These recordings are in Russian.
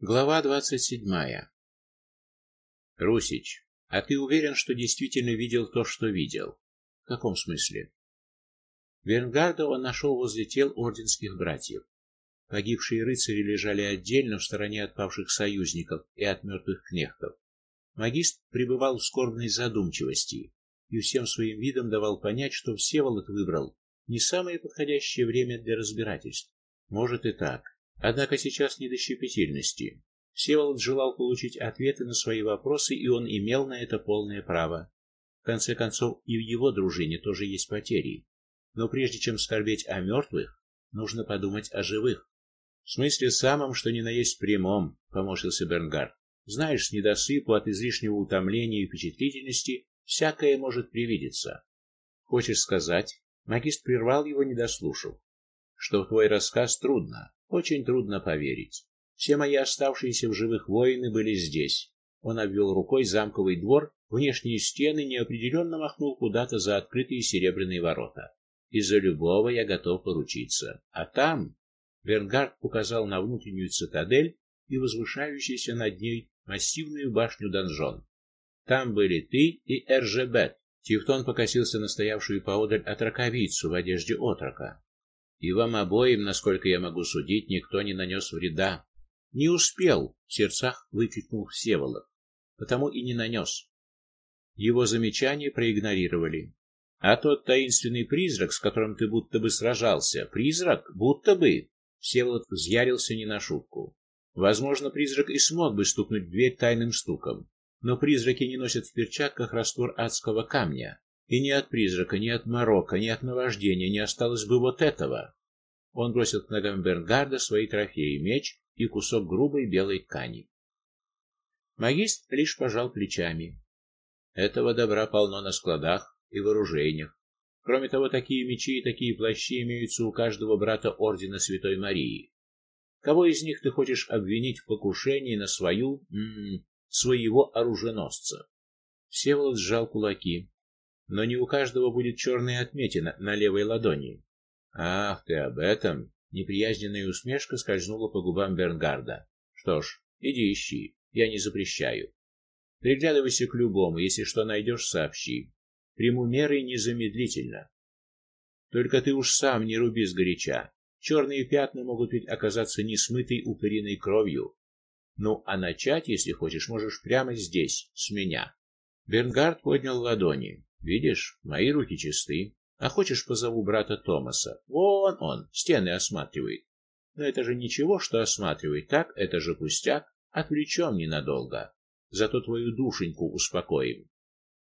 Глава двадцать седьмая. Русич, а ты уверен, что действительно видел то, что видел? В каком смысле? Вернгарда он нашел возле тел орденских братьев. Погибшие рыцари лежали отдельно в стороне от павших союзников и от мертвых кнехтов. Магист пребывал в скорбной задумчивости и всем своим видом давал понять, что Всеволод выбрал не самое подходящее время для разбирательств. Может и так. Однако сейчас не до щепетильности. Всеволод желал получить ответы на свои вопросы, и он имел на это полное право. В конце концов, и в его дружине тоже есть потери. Но прежде чем скорбеть о мертвых, нужно подумать о живых. В смысле самом, что ни на есть прямом, поморщился Бернгард. Знаешь, с недосыпу от излишнего утомления и впечатлительности всякое может привидеться. Хочешь сказать? Магист прервал его, не дослушав. Что в твой рассказ трудно. Очень трудно поверить. Все мои оставшиеся в живых воины были здесь. Он обвел рукой замковый двор, внешние стены неопределенно махнул куда-то за открытые серебряные ворота. И за любого я готов поручиться. А там Бернгард указал на внутреннюю цитадель и возвышающуюся над ней массивную башню-донжон. Там были ты и Эржебет. Тевтон покосился на стоявшую поодаль отроковицу в одежде отрока. И вам обоим, насколько я могу судить, никто не нанес вреда. Не успел, в сердцах выкрикнул Всеволод. Потому и не нанес. Его замечание проигнорировали. А тот таинственный призрак, с которым ты будто бы сражался, призрак, будто бы. Всеволод взъярился не на шутку. Возможно, призрак и смог бы стукнуть дверь тайным стуком, но призраки не носят в перчатках раствор адского камня. И ни от призрака, ни от морока, ни от наваждения не осталось бы вот этого. Он бросил к ногам Бернгарда свои трофеи: меч и кусок грубой белой ткани. Магист лишь пожал плечами. Этого добра полно на складах и вооружениях. Кроме того, такие мечи и такие плащи имеются у каждого брата ордена Святой Марии. Кого из них ты хочешь обвинить в покушении на свою, м своего оруженосца? Всеволод сжал кулаки но не у каждого будет черная отметина на левой ладони. Ах, ты об этом? Неприязненная усмешка скользнула по губам Бернгарда. Что ж, иди ищи, я не запрещаю. Приглядывайся к любому, если что найдешь, сообщи. Приму меры незамедлительно. Только ты уж сам не руби сгоряча. Черные пятна могут ведь оказаться не смытой упыриной кровью. Ну, а начать, если хочешь, можешь прямо здесь, с меня. Бернгард поднял ладони. Видишь, мои руки чисты. А хочешь, позову брата Томаса? Вон он, стены осматривает. Но это же ничего, что осматривает, так? Это же пустяк. Отвлечем ненадолго. Зато твою душеньку успокоим.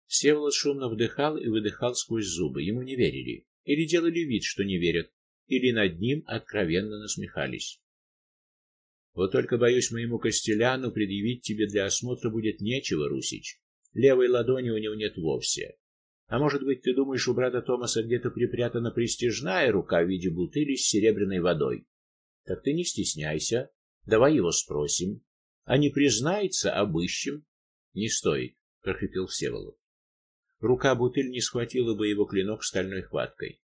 Всеволод шумно вдыхал и выдыхал сквозь зубы. Ему не верили. Или делали вид, что не верят, или над ним откровенно насмехались. Вот только боюсь моему Костеляну предъявить тебе для осмотра будет нечего, Русич. Левой ладони у него нет вовсе. А может быть, ты думаешь, у брата Томаса где-то припрятана престижная рука в виде бутыли с серебряной водой? Так ты не стесняйся, давай его спросим. А не признается, обыщем. Не стоит, прохрипел Всеволод. Рука бутыль не схватила бы его клинок стальной хваткой.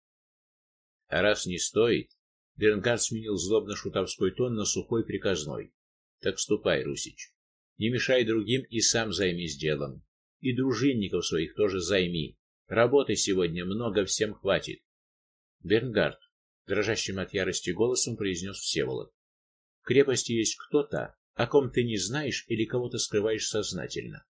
А раз не стоит, Бернгард сменил злобно-шутовской тон на сухой приказной. Так ступай, Русич. Не мешай другим и сам займись делом. И дружинников своих тоже займи. Работы сегодня много, всем хватит. Бернгард, дрожащим от ярости голосом произнес Всеволод. В крепости есть кто-то, о ком ты не знаешь или кого-то скрываешь сознательно.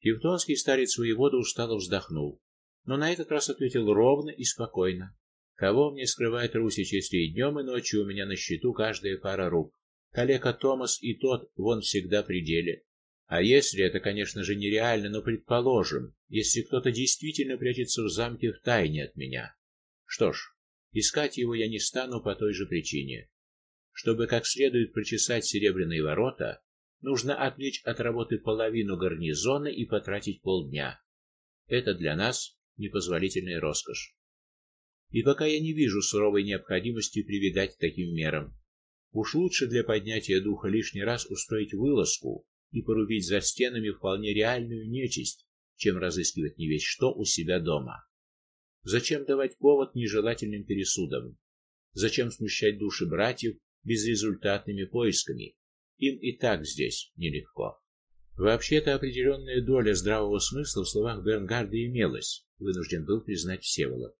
Тевтонский старец воевода устало вздохнул, но на этот раз ответил ровно и спокойно. Кого мне скрывает Русич, если и днем, и ночью у меня на счету каждая пара рук? Коллега Томас и тот вон всегда при деле. А если это, конечно же, нереально, но предположим, если кто-то действительно прячется в замке в тайне от меня. Что ж, искать его я не стану по той же причине. Чтобы как следует прочесать серебряные ворота, нужно отвлечь от работы половину гарнизона и потратить полдня. Это для нас непозволительная роскошь. И пока я не вижу суровой необходимости прибегать к таким мерам. Уж лучше для поднятия духа лишний раз устроить вылазку и порубить за стенами вполне реальную нечисть, чем разыскивать не весь что у себя дома. Зачем давать повод нежелательным пересудам? Зачем смущать души братьев безрезультатными поисками? Им и так здесь нелегко. Вообще-то определенная доля здравого смысла в словах Бернгарда имелась, вынужден был признать Всеволод.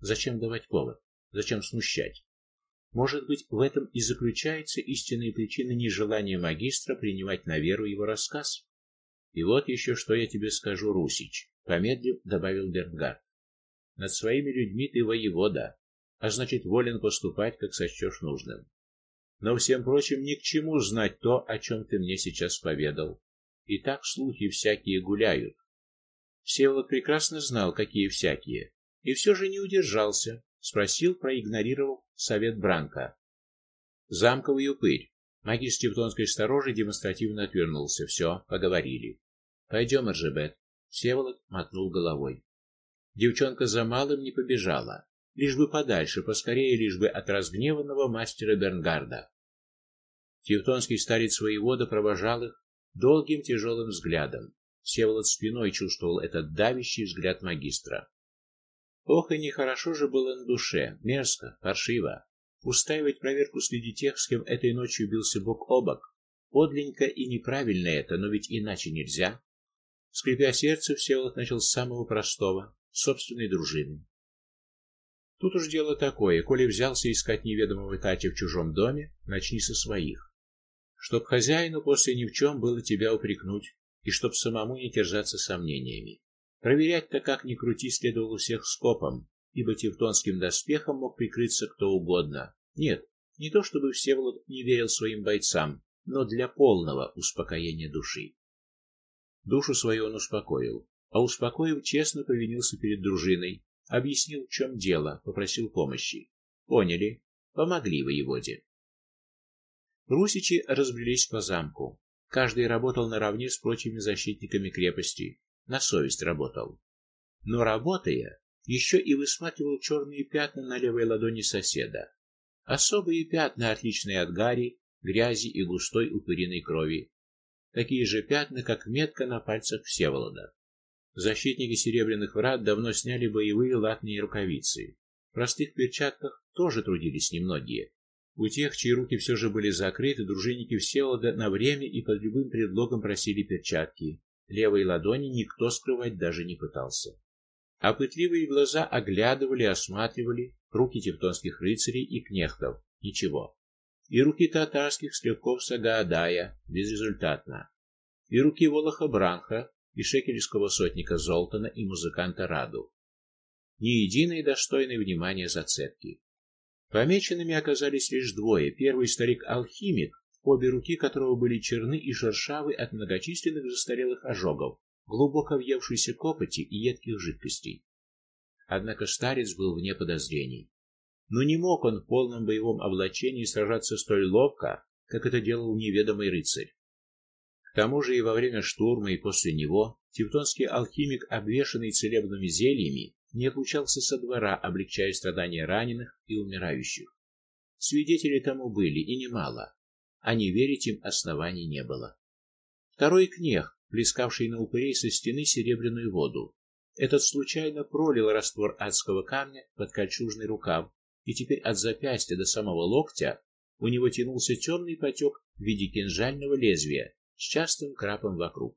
Зачем давать повод? Зачем смущать? Может быть, в этом и заключается истинная причина нежелания магистра принимать на веру его рассказ? И вот еще что я тебе скажу, Русич, помедлив добавил Бернгард. Над своими людьми ты воевода, а значит, волен поступать, как сочтешь нужным. Но всем прочим ни к чему знать то, о чем ты мне сейчас поведал. И так слухи всякие гуляют. Всеволод прекрасно знал, какие всякие, и все же не удержался, спросил, проигнорировав совет Бранка. Замковый упырь. Магистр Тевтонской сторожи демонстративно отвернулся. Все, поговорили. Пойдем, Эржебет. Всеволод мотнул головой. Девчонка за малым не побежала, лишь бы подальше, поскорее, лишь бы от разгневанного мастера Бернгарда. Тевтонский старец воевода провожал их долгим тяжелым взглядом. Всеволод спиной чувствовал этот давящий взгляд магистра. Ох, и нехорошо же было на душе, мерзко, паршиво. Устраивать проверку среди тех, с кем этой ночью бился бок о бок. Подленько и неправильно это, но ведь иначе нельзя. Скрипя сердце, Всеволод начал с самого простого собственной дружины. Тут уж дело такое, коли взялся искать неведомого Татя в чужом доме, начни со своих чтоб хозяину после ни в чем было тебя упрекнуть, и чтоб самому не терзаться сомнениями. Проверять-то как ни крути следовало всех скопом, ибо тевтонским доспехом мог прикрыться кто угодно. Нет, не то чтобы Всеволод не верил своим бойцам, но для полного успокоения души. Душу свою он успокоил, а успокоив, честно повинился перед дружиной, объяснил, в чем дело, попросил помощи. Поняли, помогли воеводе. Русичи разбрелись по замку. Каждый работал наравне с прочими защитниками крепости, на совесть работал. Но работая, еще и высматривал черные пятна на левой ладони соседа. Особые пятна, отличные от гари, грязи и густой упыриной крови. Такие же пятна, как метка на пальцах Всеволода. Защитники Серебряных Врат давно сняли боевые латные рукавицы. В простых перчатках тоже трудились немногие. У тех, чьи руки все же были закрыты, дружинники Всеволода на время и под любым предлогом просили перчатки. Левой ладони никто скрывать даже не пытался. А пытливые глаза оглядывали, осматривали руки тевтонских рыцарей и кнехтов. Ничего. И руки татарских стрелков Сагаадая безрезультатно. И руки Волоха Бранха, и шекельского сотника Золтана и музыканта Раду. Ни единой достойной внимания зацепки. Помеченными оказались лишь двое. Первый старик-алхимик, обе руки которого были черны и шершавы от многочисленных застарелых ожогов, глубоко въевшейся копоти и едких жидкостей. Однако старец был вне подозрений. Но не мог он в полном боевом облачении сражаться столь ловко, как это делал неведомый рыцарь. К тому же и во время штурма, и после него тевтонский алхимик, обвешанный целебными зельями, не отлучался со двора, облегчая страдания раненых и умирающих. Свидетели тому были и немало, а не верить им оснований не было. Второй кнех, плескавший на упырей со стены серебряную воду. Этот случайно пролил раствор адского камня под кольчужный рукав, и теперь от запястья до самого локтя у него тянулся темный потек в виде кинжального лезвия с частым крапом вокруг.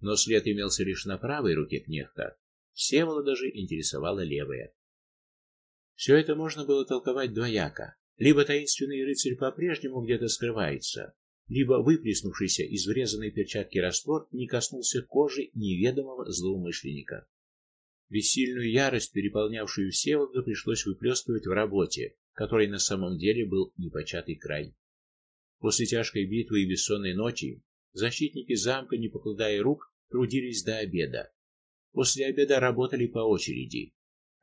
Но след имелся лишь на правой руке кнехта, Всеволода же интересовала левая. Все это можно было толковать двояко. Либо таинственный рыцарь по-прежнему где-то скрывается, либо выплеснувшийся из врезанной перчатки раствор не коснулся кожи неведомого злоумышленника. Бессильную ярость, переполнявшую Всеволода, пришлось выплескивать в работе, которой на самом деле был непочатый край. После тяжкой битвы и бессонной ночи защитники замка, не покладая рук, трудились до обеда. После обеда работали по очереди.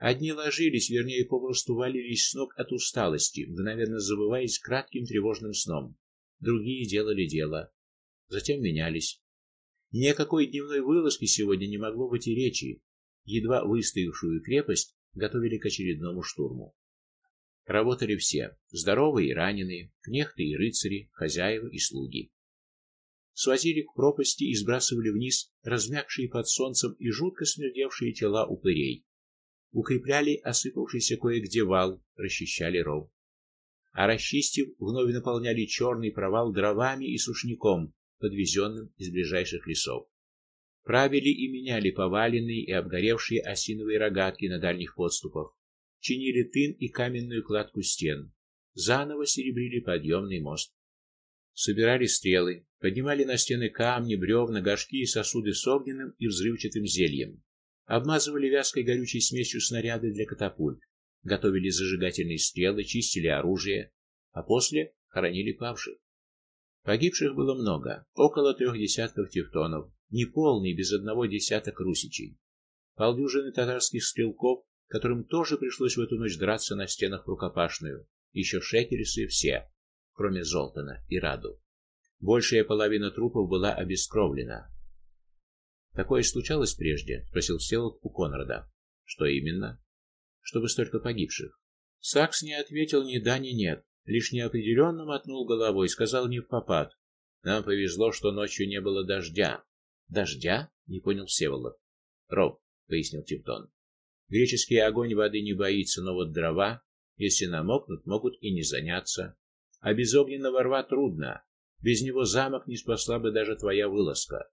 Одни ложились, вернее, попросту валились с ног от усталости, мгновенно забываясь кратким тревожным сном. Другие делали дело, затем менялись. Ни о какой дневной вылазке сегодня не могло быть и речи. Едва выстоявшую крепость готовили к очередному штурму. Работали все: здоровые и раненые, кнехты и рыцари, хозяева и слуги свозили к пропасти и сбрасывали вниз размякшие под солнцем и жутко смердевшие тела упырей. Укрепляли осыпавшийся кое-где вал, расчищали ров. а расчистив, вновь наполняли черный провал дровами и сушняком, подвезенным из ближайших лесов. Правили и меняли поваленные и обгоревшие осиновые рогатки на дальних подступах, чинили тын и каменную кладку стен, заново серебрили подъемный мост. Собирали стрелы, поднимали на стены камни, бревна, горшки и сосуды с огненным и взрывчатым зельем, обмазывали вязкой горючей смесью снаряды для катапульт, готовили зажигательные стрелы, чистили оружие, а после хоронили павших. Погибших было много, около трех десятков тевтонов, неполный без одного десяток русичей. Полдюжины татарских стрелков, которым тоже пришлось в эту ночь драться на стенах рукопашную, еще шекерисы все, кроме Золтана и Раду. Большая половина трупов была обескровлена. Такое случалось прежде, спросил Всеволод у Конрада. Что именно? чтобы столько погибших. Сакс не ответил ни да, ни нет, лишь неопределенно мотнул головой, сказал не в попад. Нам повезло, что ночью не было дождя. Дождя? не понял Всеволод. Роб, пояснил Тевтон. Греческий огонь воды не боится, но вот дрова, если намокнут, могут и не заняться. А без огненного рва трудно. Без него замок не спасла бы даже твоя вылазка.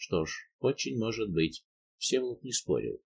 Что ж, очень может быть. Всеволод не спорил.